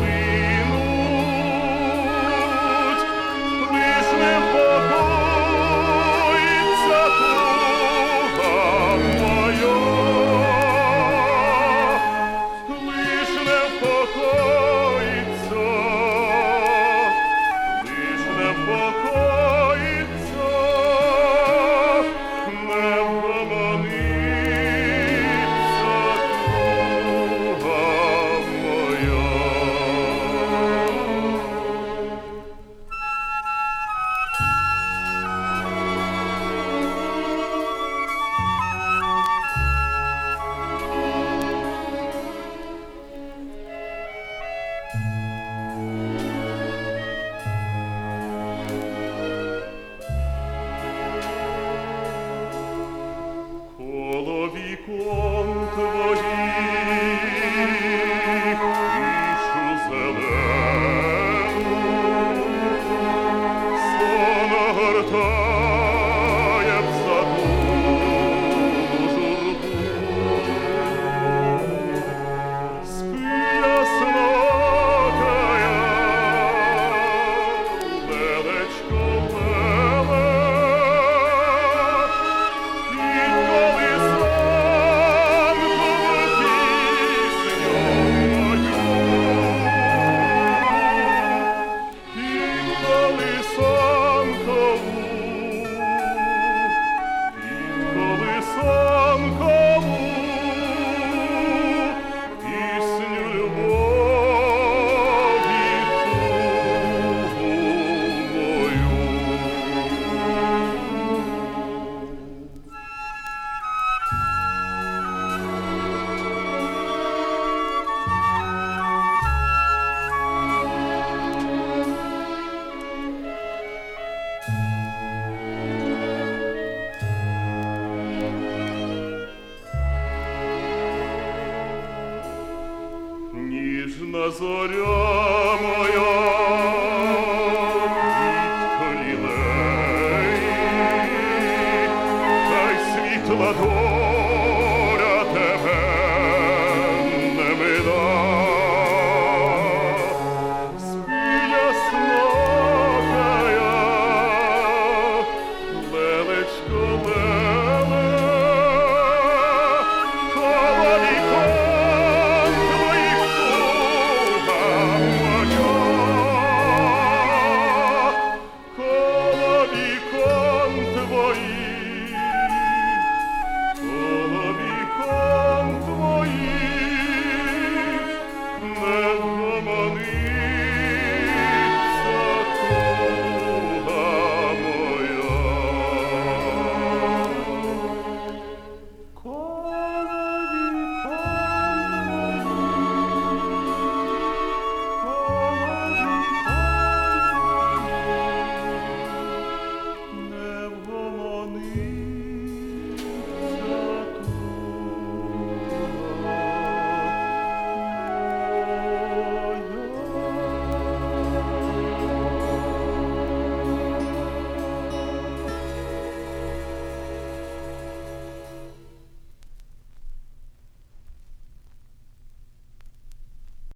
we Ніжна зоря моя, Галілеї, хай світла доля